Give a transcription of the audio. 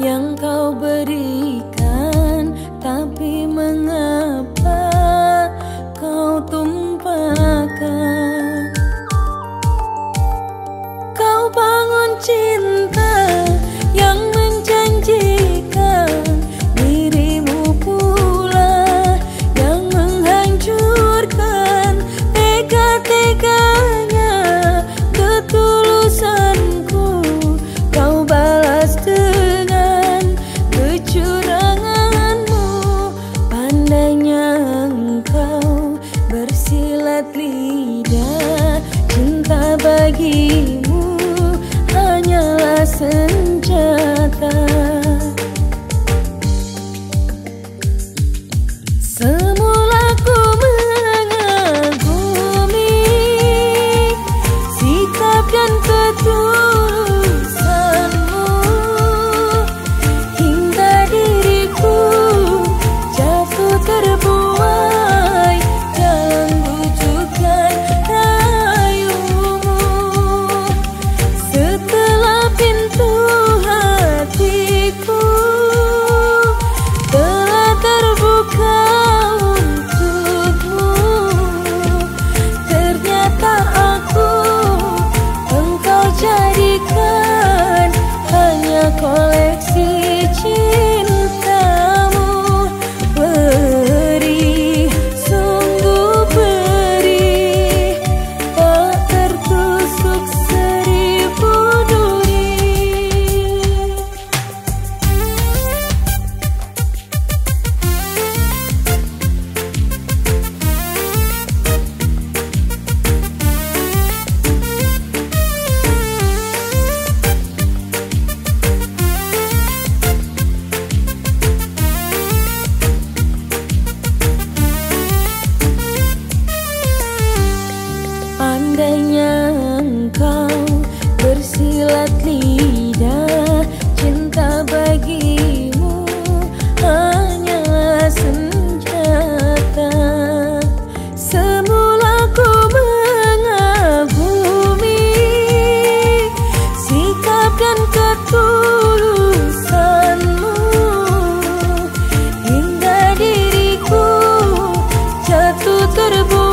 yang kau berikan tapi listen. করবো